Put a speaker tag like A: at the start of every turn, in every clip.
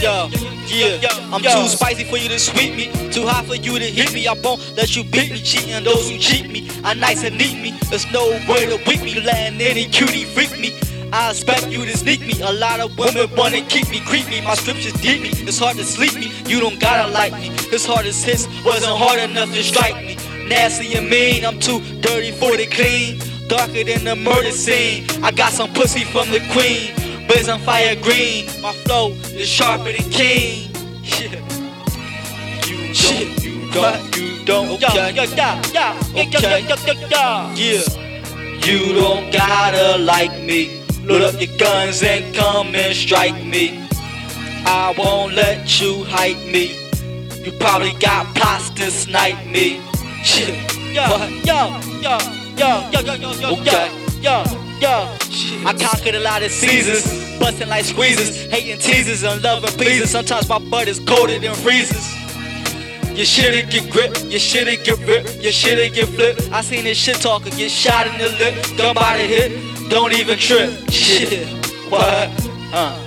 A: yeah, yeah. I'm too spicy for you to sweep me, too hot for you to hit me. I won't let you beat me, cheating those who cheat me. I nice and neat me, there's no way to weak me. Letting any cutie freak me. I expect you to sneak me. A lot of women wanna keep me, creep me. My scriptures deep me. It's hard to sleep me. You don't gotta like me. This hardest hits wasn't hard enough to strike me. Nasty and mean, I'm too dirty for the clean. Darker than the murder scene. I got some pussy from the queen. Biz on fire green. My flow is sharper than king. Yeah. You don't, you don't, you don't. Yeah, yeah, yeah, yeah, yeah, yeah, yeah, yeah. Yeah. You don't gotta like me. Load up your guns and come and strike me. I won't let you hide me. You probably got plots to snipe me. Yeah. Yo, yo, yo, yo, yo, yo, yo, yo. Okay yeah, yeah. I conquered a lot of seasons, busting like squeezes, hating teasers and loving pleasers. Sometimes my butt is colder than freezes. Your shit'll get grip, your shit'll get ripped, your shit'll get flipped. I seen this shit talker get shot in the lip, gun by the hip, don't even trip. Shit, what? Uh.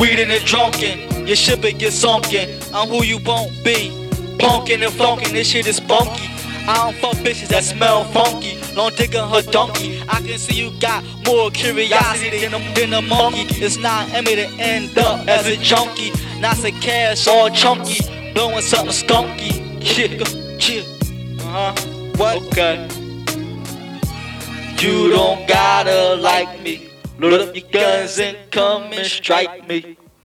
A: Weed and drunken, your ship it get sunken. I'm who you won't be. Punkin' and flunking, this shit is funky. I don't fuck bitches that smell funky. Long dick on her donkey. I can see you got more curiosity than a, than a monkey. It's not Emmy to end up as a junkie. Not a cash all chunky. Blowing something skunky. Yeah, yeah. Uh huh. What? Okay. You don't gotta like me. Load up your guns and come and strike me.